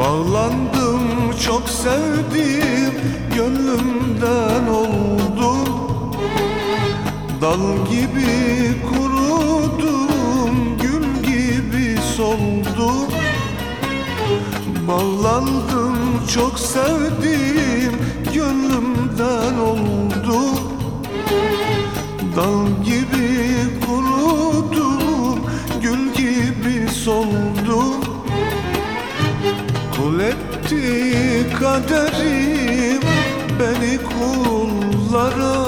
Bağlandım çok sevdim gönlümden oldu Dal gibi kurudum gül gibi soldum. Bağlandım çok sevdim gönlümden oldu Dal gibi Etti kaderim beni kullara.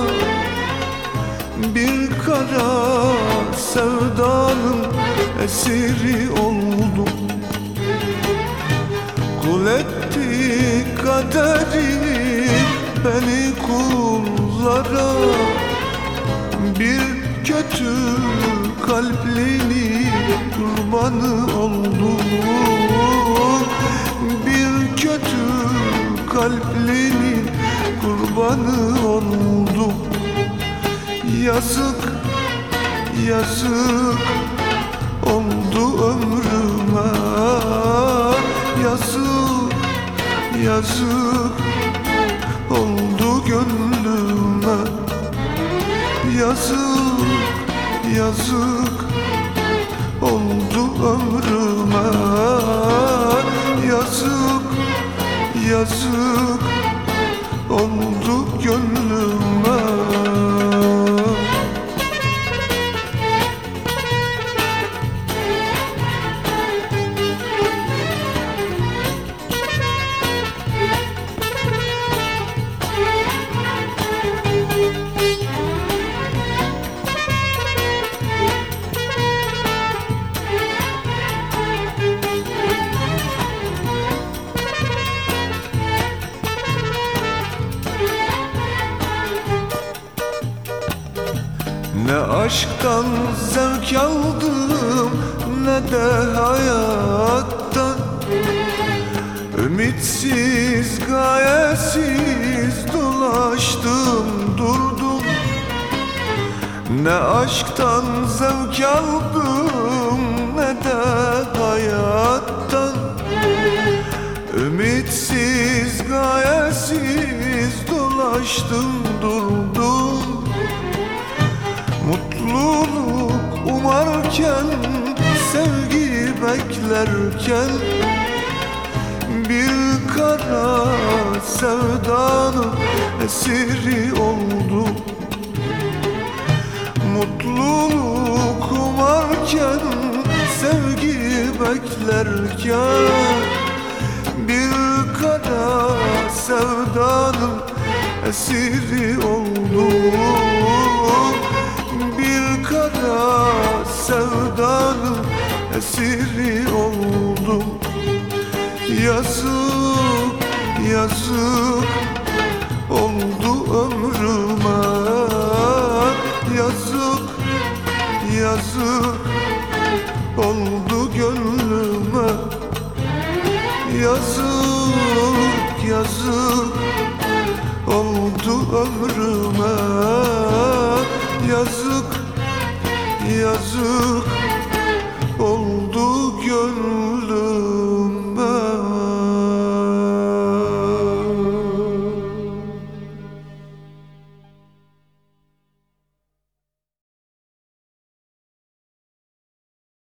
Bir kara sevdanın esiri oldum. Kul etti kaderim beni kullara. Bir kötü kalplini kurbanı oldum kalplini kurbanı oldum. Yazık, yazık oldu ömrüme. Yazık, yazık oldu gönlüme. Yazık, yazık oldu ömrüme yazık. Oldu gönlüme Ne aşktan zevk aldım ne de hayattan. Ümitsiz gayesiz dolaştım durdum. Ne aşktan zevk aldım ne de hayattan. Ümitsiz gayesiz dolaştım durdum Mutluluk umarken Sevgi beklerken Bir kara sevdanın esiri oldum Mutluluk umarken Sevgi beklerken Bir kara sevdanın esiri oldum kara sevdanın esiri oldum Yazık, yazık oldu ömrüme. Yazık, yazık oldu gönlüme. Yazık, yazık oldu ömrüme. Yazık, yazık oldu gönlüme